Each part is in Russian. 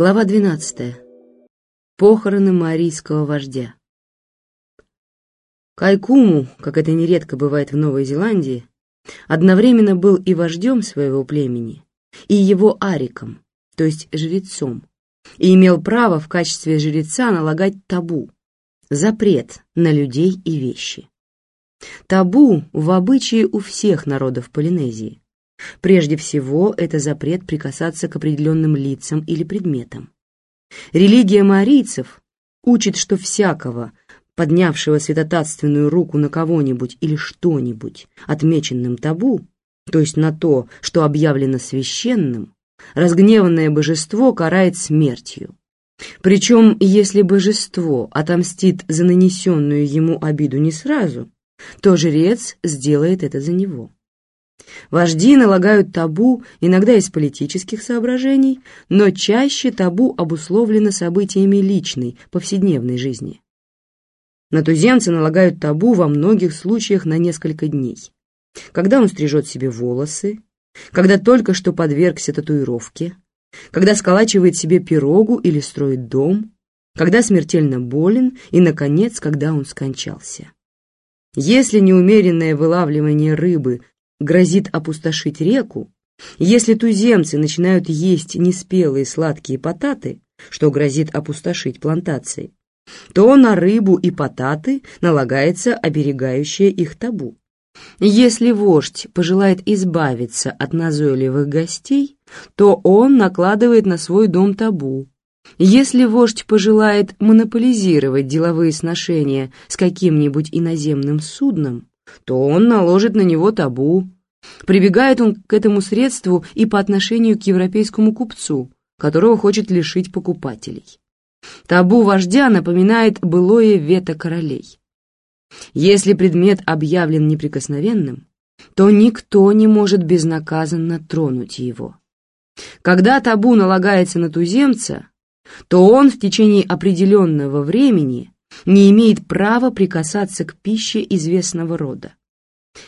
Глава 12. Похороны маорийского вождя. Кайкуму, как это нередко бывает в Новой Зеландии, одновременно был и вождем своего племени, и его ариком, то есть жрецом, и имел право в качестве жреца налагать табу, запрет на людей и вещи. Табу в обычае у всех народов Полинезии, Прежде всего, это запрет прикасаться к определенным лицам или предметам. Религия маорийцев учит, что всякого, поднявшего святотатственную руку на кого-нибудь или что-нибудь, отмеченным табу, то есть на то, что объявлено священным, разгневанное божество карает смертью. Причем, если божество отомстит за нанесенную ему обиду не сразу, то жрец сделает это за него. Вожди налагают табу иногда из политических соображений, но чаще табу обусловлено событиями личной, повседневной жизни. На налагают табу во многих случаях на несколько дней. Когда он стрижет себе волосы, когда только что подвергся татуировке, когда сколачивает себе пирогу или строит дом, когда смертельно болен и, наконец, когда он скончался. Если неумеренное вылавливание рыбы грозит опустошить реку, если туземцы начинают есть неспелые сладкие потаты, что грозит опустошить плантации, то на рыбу и потаты налагается оберегающее их табу. Если вождь пожелает избавиться от назойливых гостей, то он накладывает на свой дом табу. Если вождь пожелает монополизировать деловые сношения с каким-нибудь иноземным судном, то он наложит на него табу. Прибегает он к этому средству и по отношению к европейскому купцу, которого хочет лишить покупателей. Табу вождя напоминает былое вето королей. Если предмет объявлен неприкосновенным, то никто не может безнаказанно тронуть его. Когда табу налагается на туземца, то он в течение определенного времени не имеет права прикасаться к пище известного рода.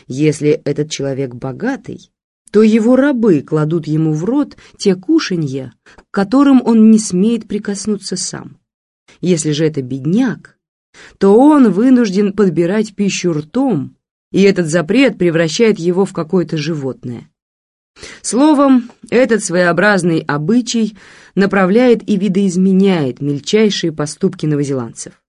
Если этот человек богатый, то его рабы кладут ему в рот те кушанья, к которым он не смеет прикоснуться сам. Если же это бедняк, то он вынужден подбирать пищу ртом, и этот запрет превращает его в какое-то животное. Словом, этот своеобразный обычай направляет и видоизменяет мельчайшие поступки новозеландцев.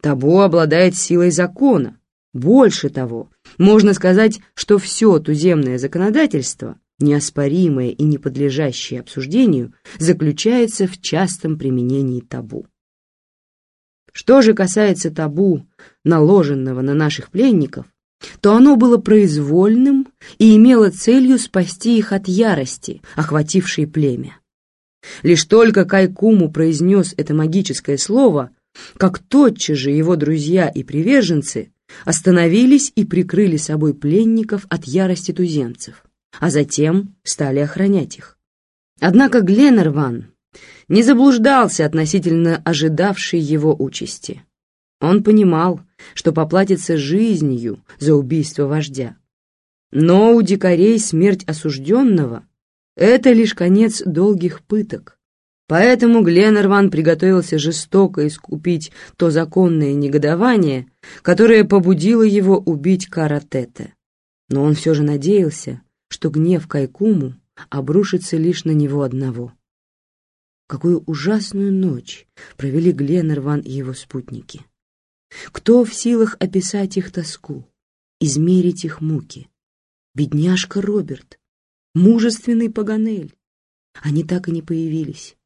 Табу обладает силой закона. Больше того, можно сказать, что все туземное законодательство, неоспоримое и не подлежащее обсуждению, заключается в частом применении табу. Что же касается табу, наложенного на наших пленников, то оно было произвольным и имело целью спасти их от ярости, охватившей племя. Лишь только Кайкуму произнес это магическое слово, как тотчас же его друзья и приверженцы остановились и прикрыли собой пленников от ярости туземцев, а затем стали охранять их. Однако Гленнерван не заблуждался относительно ожидавшей его участи. Он понимал, что поплатится жизнью за убийство вождя. Но у дикарей смерть осужденного — это лишь конец долгих пыток, Поэтому Гленнерван приготовился жестоко искупить то законное негодование, которое побудило его убить Каратете. Но он все же надеялся, что гнев Кайкуму обрушится лишь на него одного. Какую ужасную ночь провели Гленнерван и его спутники. Кто в силах описать их тоску, измерить их муки? Бедняжка Роберт, мужественный Паганель. Они так и не появились.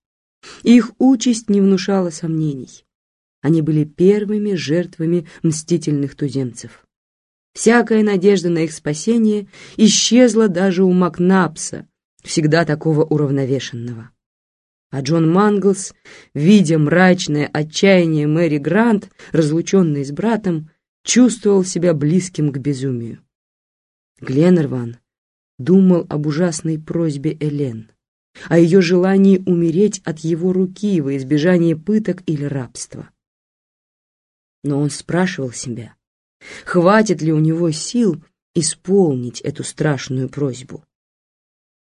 Их участь не внушала сомнений. Они были первыми жертвами мстительных туземцев. Всякая надежда на их спасение исчезла даже у Макнапса, всегда такого уравновешенного. А Джон Манглс, видя мрачное отчаяние Мэри Грант, разлученной с братом, чувствовал себя близким к безумию. Гленнерван думал об ужасной просьбе Элен о ее желании умереть от его руки во избежание пыток или рабства. Но он спрашивал себя, хватит ли у него сил исполнить эту страшную просьбу.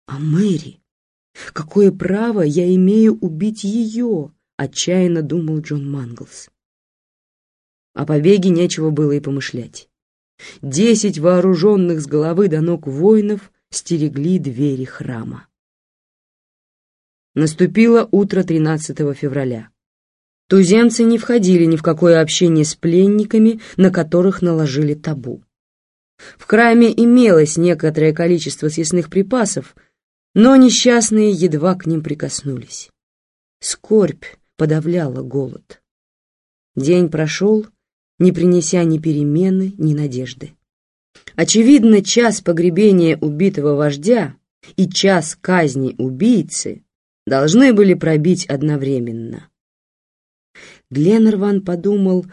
А Мэри, Какое право я имею убить ее? Отчаянно думал Джон Манглс. О побеге нечего было и помышлять. Десять вооруженных с головы до ног воинов стерегли двери храма. Наступило утро 13 февраля. Туземцы не входили ни в какое общение с пленниками, на которых наложили табу. В храме имелось некоторое количество съестных припасов, но несчастные едва к ним прикоснулись. Скорбь подавляла голод. День прошел, не принеся ни перемены, ни надежды. Очевидно, час погребения убитого вождя и час казни убийцы должны были пробить одновременно. Гленнерван подумал,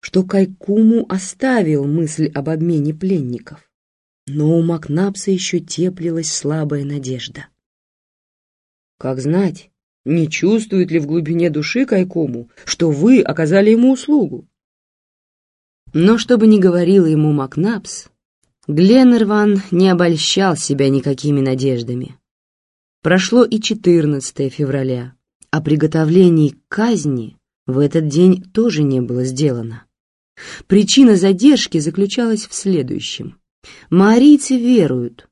что Кайкуму оставил мысль об обмене пленников, но у Макнапса еще теплилась слабая надежда. Как знать, не чувствует ли в глубине души Кайкому, что вы оказали ему услугу? Но что бы ни говорил ему Макнапс, Гленнерван не обольщал себя никакими надеждами. Прошло и 14 февраля, а приготовлений к казни в этот день тоже не было сделано. Причина задержки заключалась в следующем. Маорийцы веруют,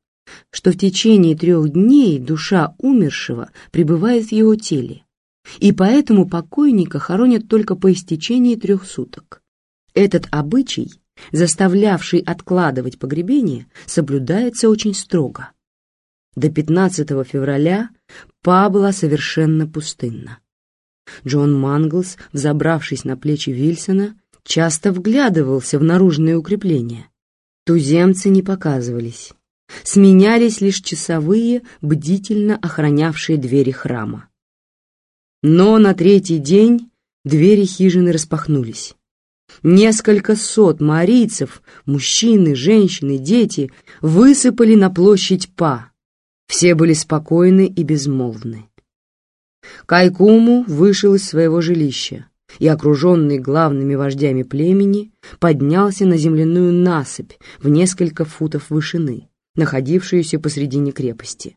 что в течение трех дней душа умершего пребывает в его теле, и поэтому покойника хоронят только по истечении трех суток. Этот обычай, заставлявший откладывать погребение, соблюдается очень строго. До 15 февраля Па была совершенно пустынна. Джон Манглс, взобравшись на плечи Вильсона, часто вглядывался в наружные укрепления. Туземцы не показывались. Сменялись лишь часовые, бдительно охранявшие двери храма. Но на третий день двери хижины распахнулись. Несколько сот марийцев, мужчины, женщины, дети, высыпали на площадь Па. Все были спокойны и безмолвны. Кайкуму вышел из своего жилища и, окруженный главными вождями племени, поднялся на земляную насыпь в несколько футов вышины, находившуюся посредине крепости.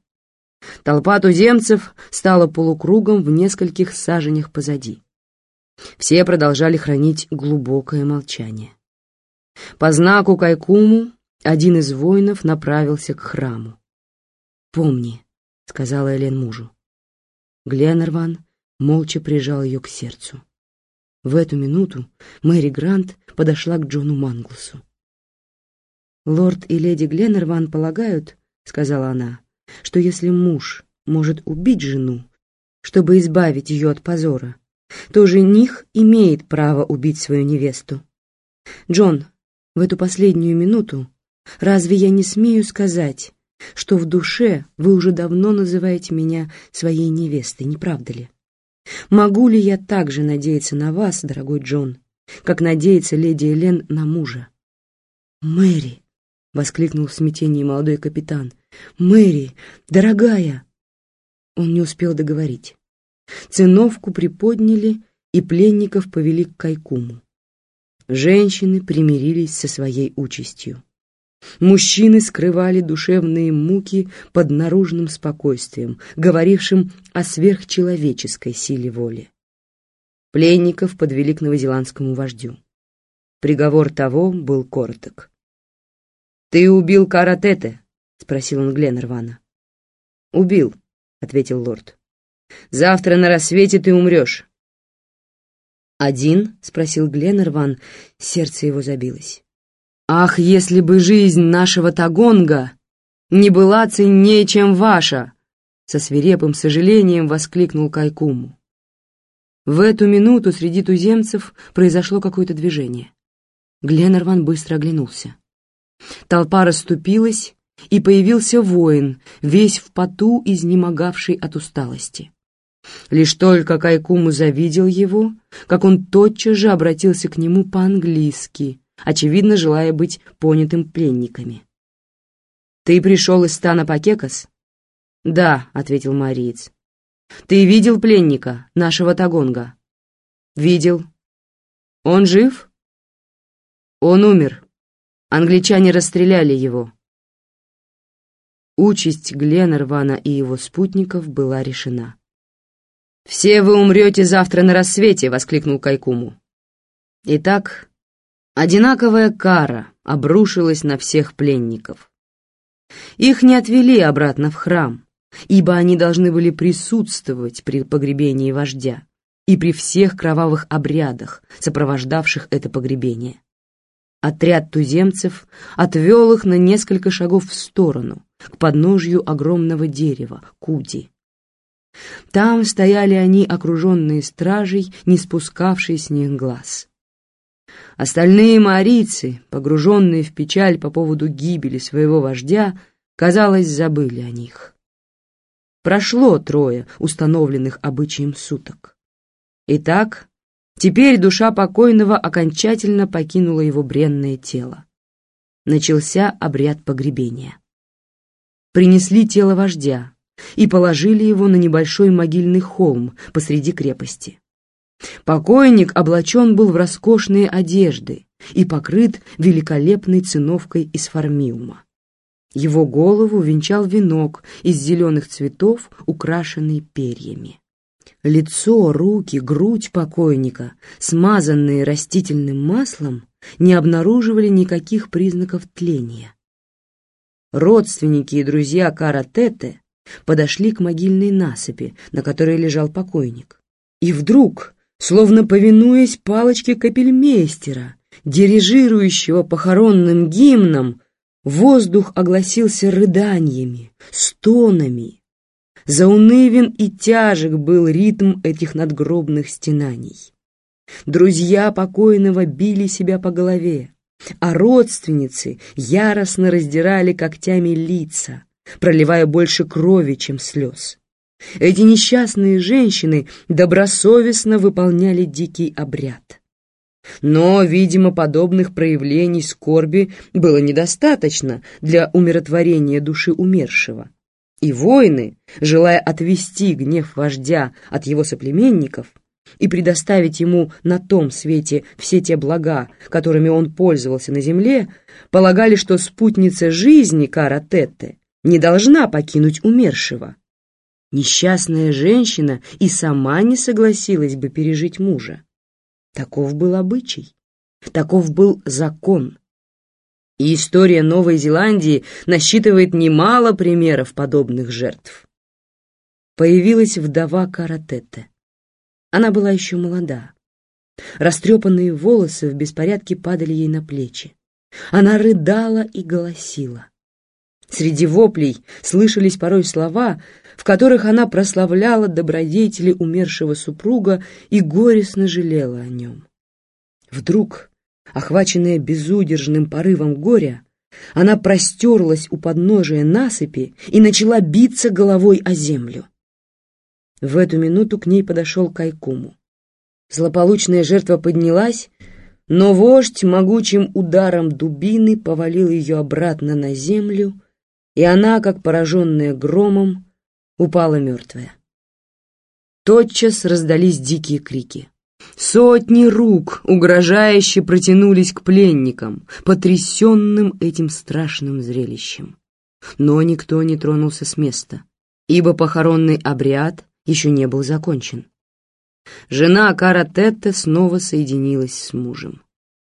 Толпа туземцев стала полукругом в нескольких саженях позади. Все продолжали хранить глубокое молчание. По знаку Кайкуму один из воинов направился к храму. «Помни», — сказала Элен мужу. Гленнерван молча прижал ее к сердцу. В эту минуту Мэри Грант подошла к Джону Манглсу. «Лорд и леди Гленнерван полагают, — сказала она, — что если муж может убить жену, чтобы избавить ее от позора, то жених имеет право убить свою невесту. Джон, в эту последнюю минуту разве я не смею сказать, что в душе вы уже давно называете меня своей невестой, не правда ли? Могу ли я также надеяться на вас, дорогой Джон, как надеется леди Элен на мужа? Мэри, — воскликнул в смятении молодой капитан, — Мэри, дорогая! Он не успел договорить. Циновку приподняли, и пленников повели к Кайкуму. Женщины примирились со своей участью. Мужчины скрывали душевные муки под наружным спокойствием, говорившим о сверхчеловеческой силе воли. Пленников подвели к новозеландскому вождю. Приговор того был короток. «Ты убил Каратете?» — спросил он Гленнервана. «Убил», — ответил лорд. Завтра на рассвете ты умрешь». «Один?» — спросил Гленнерван. Сердце его забилось. «Ах, если бы жизнь нашего Тагонга не была ценнее, чем ваша!» Со свирепым сожалением воскликнул Кайкуму. В эту минуту среди туземцев произошло какое-то движение. Гленнерван быстро оглянулся. Толпа расступилась, и появился воин, весь в поту, изнемогавший от усталости. Лишь только Кайкуму завидел его, как он тотчас же обратился к нему по-английски, очевидно, желая быть понятым пленниками. «Ты пришел из стана Пакекас?» «Да», — ответил Мариец. «Ты видел пленника, нашего Тагонга?» «Видел». «Он жив?» «Он умер. Англичане расстреляли его». участь Гленнервана и его спутников была решена. «Все вы умрете завтра на рассвете!» — воскликнул Кайкуму. Итак, одинаковая кара обрушилась на всех пленников. Их не отвели обратно в храм, ибо они должны были присутствовать при погребении вождя и при всех кровавых обрядах, сопровождавших это погребение. Отряд туземцев отвел их на несколько шагов в сторону, к подножью огромного дерева, Куди. Там стояли они, окруженные стражей, не спускавшей с них глаз. Остальные маорийцы, погруженные в печаль по поводу гибели своего вождя, казалось, забыли о них. Прошло трое установленных обычаем суток. Итак, Теперь душа покойного окончательно покинула его бренное тело. Начался обряд погребения. Принесли тело вождя и положили его на небольшой могильный холм посреди крепости. Покойник облачен был в роскошные одежды и покрыт великолепной циновкой из формиума. Его голову венчал венок из зеленых цветов, украшенный перьями. Лицо, руки, грудь покойника, смазанные растительным маслом, не обнаруживали никаких признаков тления. Родственники и друзья Каратете подошли к могильной насыпи, на которой лежал покойник. И вдруг, словно повинуясь палочке капельмейстера, дирижирующего похоронным гимном, воздух огласился рыданиями, стонами, Заунывен и тяжек был ритм этих надгробных стенаний. Друзья покойного били себя по голове, а родственницы яростно раздирали когтями лица, проливая больше крови, чем слез. Эти несчастные женщины добросовестно выполняли дикий обряд. Но, видимо, подобных проявлений скорби было недостаточно для умиротворения души умершего. И воины, желая отвести гнев вождя от его соплеменников и предоставить ему на том свете все те блага, которыми он пользовался на земле, полагали, что спутница жизни Каратетте не должна покинуть умершего. Несчастная женщина и сама не согласилась бы пережить мужа. Таков был обычай, таков был закон. И история Новой Зеландии насчитывает немало примеров подобных жертв. Появилась вдова Каратетте. Она была еще молода. Растрепанные волосы в беспорядке падали ей на плечи. Она рыдала и голосила. Среди воплей слышались порой слова, в которых она прославляла добродетели умершего супруга и горестно жалела о нем. Вдруг Охваченная безудержным порывом горя, она простерлась у подножия насыпи и начала биться головой о землю. В эту минуту к ней подошел Кайкуму. Злополучная жертва поднялась, но вождь могучим ударом дубины повалил ее обратно на землю, и она, как пораженная громом, упала мертвая. Тотчас раздались дикие крики. Сотни рук угрожающе протянулись к пленникам, потрясенным этим страшным зрелищем. Но никто не тронулся с места, ибо похоронный обряд еще не был закончен. Жена Каратетта снова соединилась с мужем.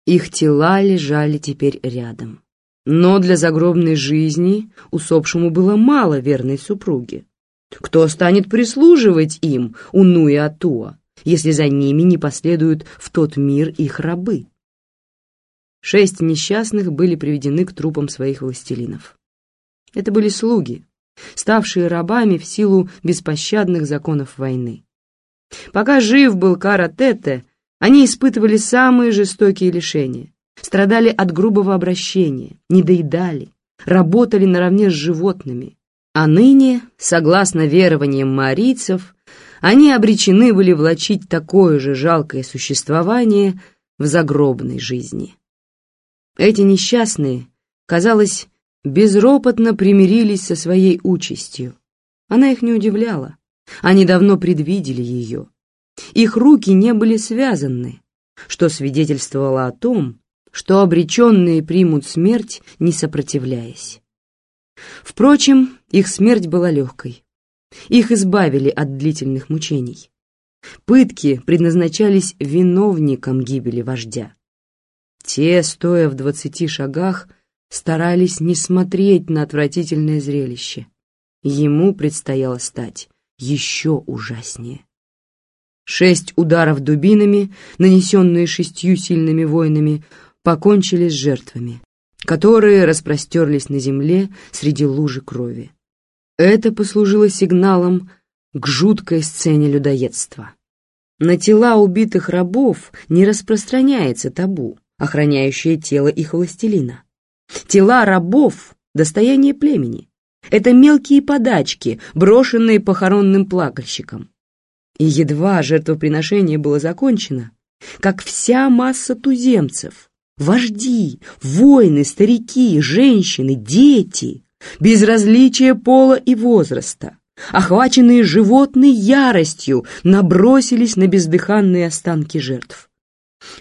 Их тела лежали теперь рядом. Но для загробной жизни усопшему было мало верной супруги. Кто станет прислуживать им, Уну и Атуа? если за ними не последуют в тот мир их рабы. Шесть несчастных были приведены к трупам своих властелинов. Это были слуги, ставшие рабами в силу беспощадных законов войны. Пока жив был Каратете, они испытывали самые жестокие лишения, страдали от грубого обращения, недоедали, работали наравне с животными, а ныне, согласно верованиям маорийцев, они обречены были влачить такое же жалкое существование в загробной жизни. Эти несчастные, казалось, безропотно примирились со своей участью. Она их не удивляла. Они давно предвидели ее. Их руки не были связаны, что свидетельствовало о том, что обреченные примут смерть, не сопротивляясь. Впрочем, их смерть была легкой. Их избавили от длительных мучений. Пытки предназначались виновникам гибели вождя. Те, стоя в двадцати шагах, старались не смотреть на отвратительное зрелище. Ему предстояло стать еще ужаснее. Шесть ударов дубинами, нанесенные шестью сильными воинами, покончили с жертвами, которые распростерлись на земле среди лужи крови. Это послужило сигналом к жуткой сцене людоедства. На тела убитых рабов не распространяется табу, охраняющее тело их властелина. Тела рабов — достояние племени. Это мелкие подачки, брошенные похоронным плакальщиком. И едва жертвоприношение было закончено, как вся масса туземцев, вожди, воины, старики, женщины, дети, без различия пола и возраста, охваченные животной яростью, набросились на бездыханные останки жертв.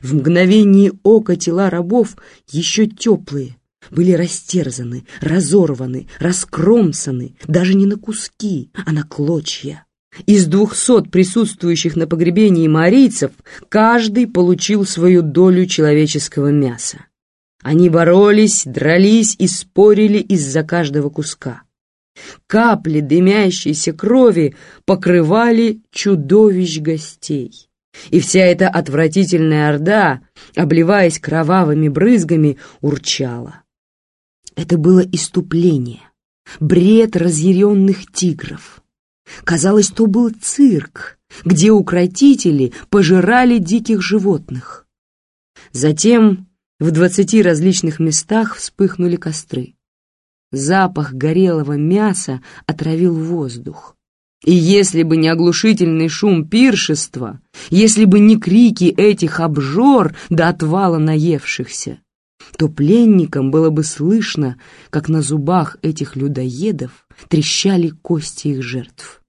В мгновение ока тела рабов, еще теплые, были растерзаны, разорваны, раскромсаны, даже не на куски, а на клочья. Из двухсот присутствующих на погребении марийцев каждый получил свою долю человеческого мяса. Они боролись, дрались и спорили из-за каждого куска. Капли дымящейся крови покрывали чудовищ гостей. И вся эта отвратительная орда, обливаясь кровавыми брызгами, урчала. Это было иступление, бред разъяренных тигров. Казалось, то был цирк, где укротители пожирали диких животных. Затем в двадцати различных местах вспыхнули костры. Запах горелого мяса отравил воздух. И если бы не оглушительный шум пиршества, если бы не крики этих обжор до отвала наевшихся, то пленникам было бы слышно, как на зубах этих людоедов трещали кости их жертв.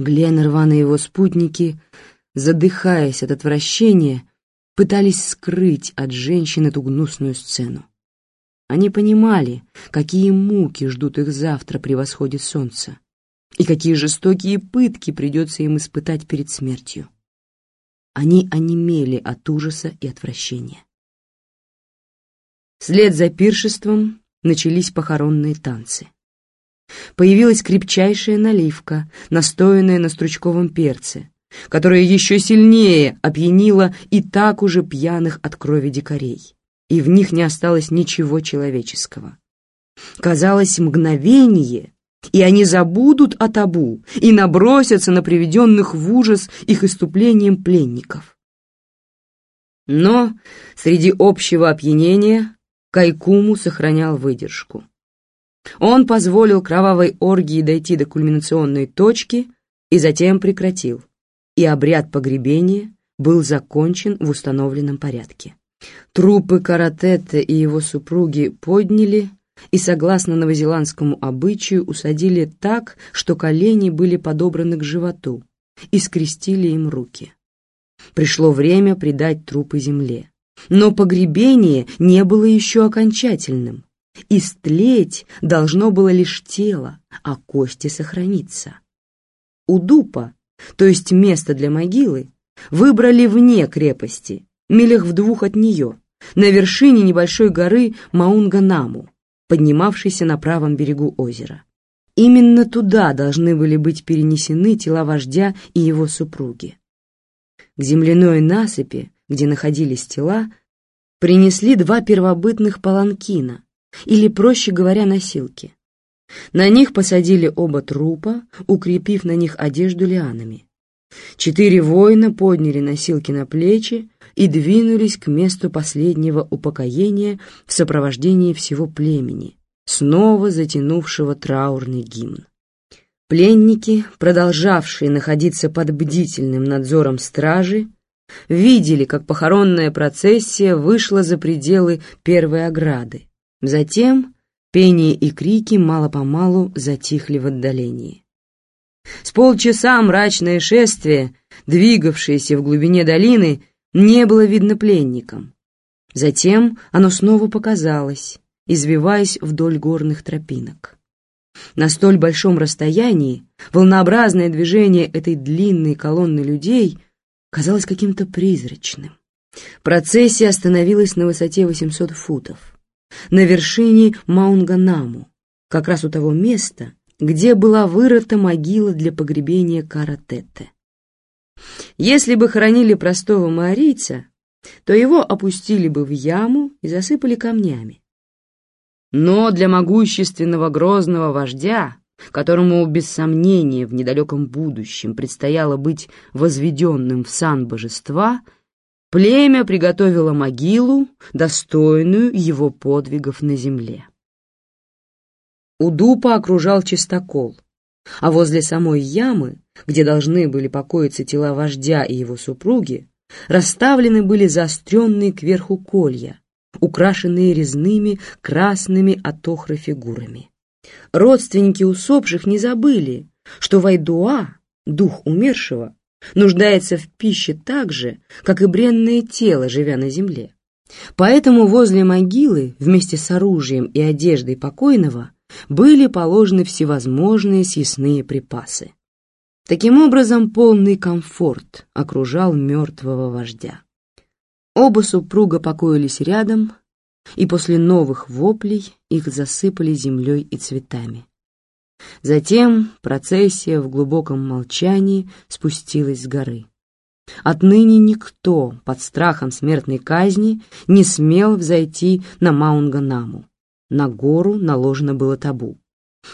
Гленнерван и его спутники, задыхаясь от отвращения, пытались скрыть от женщин эту гнусную сцену. Они понимали, какие муки ждут их завтра при восходе солнца, и какие жестокие пытки придется им испытать перед смертью. Они онемели от ужаса и отвращения. Вслед за пиршеством начались похоронные танцы. Появилась крепчайшая наливка, настоянная на стручковом перце, которая еще сильнее опьянила и так уже пьяных от крови дикарей, и в них не осталось ничего человеческого. Казалось, мгновение, и они забудут о табу и набросятся на приведенных в ужас их иступлением пленников. Но среди общего опьянения Кайкуму сохранял выдержку. Он позволил кровавой оргии дойти до кульминационной точки и затем прекратил, и обряд погребения был закончен в установленном порядке. Трупы Каратетта и его супруги подняли и, согласно новозеландскому обычаю, усадили так, что колени были подобраны к животу, и скрестили им руки. Пришло время предать трупы земле. Но погребение не было еще окончательным. Истлеть должно было лишь тело, а кости сохраниться. У дупа, то есть место для могилы, выбрали вне крепости, милях в двух от нее, на вершине небольшой горы Маунганаму, поднимавшейся на правом берегу озера. Именно туда должны были быть перенесены тела вождя и его супруги. К земляной насыпи где находились тела, принесли два первобытных паланкина, или, проще говоря, носилки. На них посадили оба трупа, укрепив на них одежду лианами. Четыре воина подняли носилки на плечи и двинулись к месту последнего упокоения в сопровождении всего племени, снова затянувшего траурный гимн. Пленники, продолжавшие находиться под бдительным надзором стражи, видели, как похоронная процессия вышла за пределы первой ограды. Затем пение и крики мало-помалу затихли в отдалении. С полчаса мрачное шествие, двигавшееся в глубине долины, не было видно пленникам. Затем оно снова показалось, извиваясь вдоль горных тропинок. На столь большом расстоянии волнообразное движение этой длинной колонны людей казалось каким-то призрачным. Процессия остановилась на высоте 800 футов, на вершине Маунганаму, как раз у того места, где была вырыта могила для погребения Каратетте. Если бы хоронили простого маорийца, то его опустили бы в яму и засыпали камнями. Но для могущественного грозного вождя, которому без сомнения в недалеком будущем предстояло быть возведенным в сан божества, племя приготовило могилу, достойную его подвигов на земле. Удупа окружал чистокол, а возле самой ямы, где должны были покоиться тела вождя и его супруги, расставлены были заостренные кверху колья, украшенные резными красными от охры фигурами. Родственники усопших не забыли, что Вайдуа, дух умершего, нуждается в пище так же, как и бренное тело, живя на земле. Поэтому возле могилы вместе с оружием и одеждой покойного были положены всевозможные съестные припасы. Таким образом, полный комфорт окружал мертвого вождя. Оба супруга покоились рядом, и после новых воплей их засыпали землей и цветами. Затем процессия в глубоком молчании спустилась с горы. Отныне никто под страхом смертной казни не смел взойти на Маунганаму. На гору наложено было табу.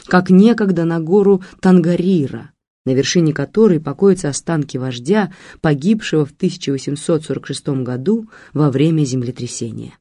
Как некогда на гору Тангарира, на вершине которой покоятся останки вождя, погибшего в 1846 году во время землетрясения.